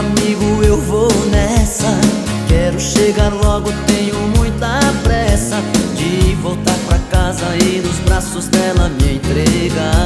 amigo, eu vou nessa. Quero chegar logo, tenho muita pressa De voltar pra casa e nos braços dela me entregar.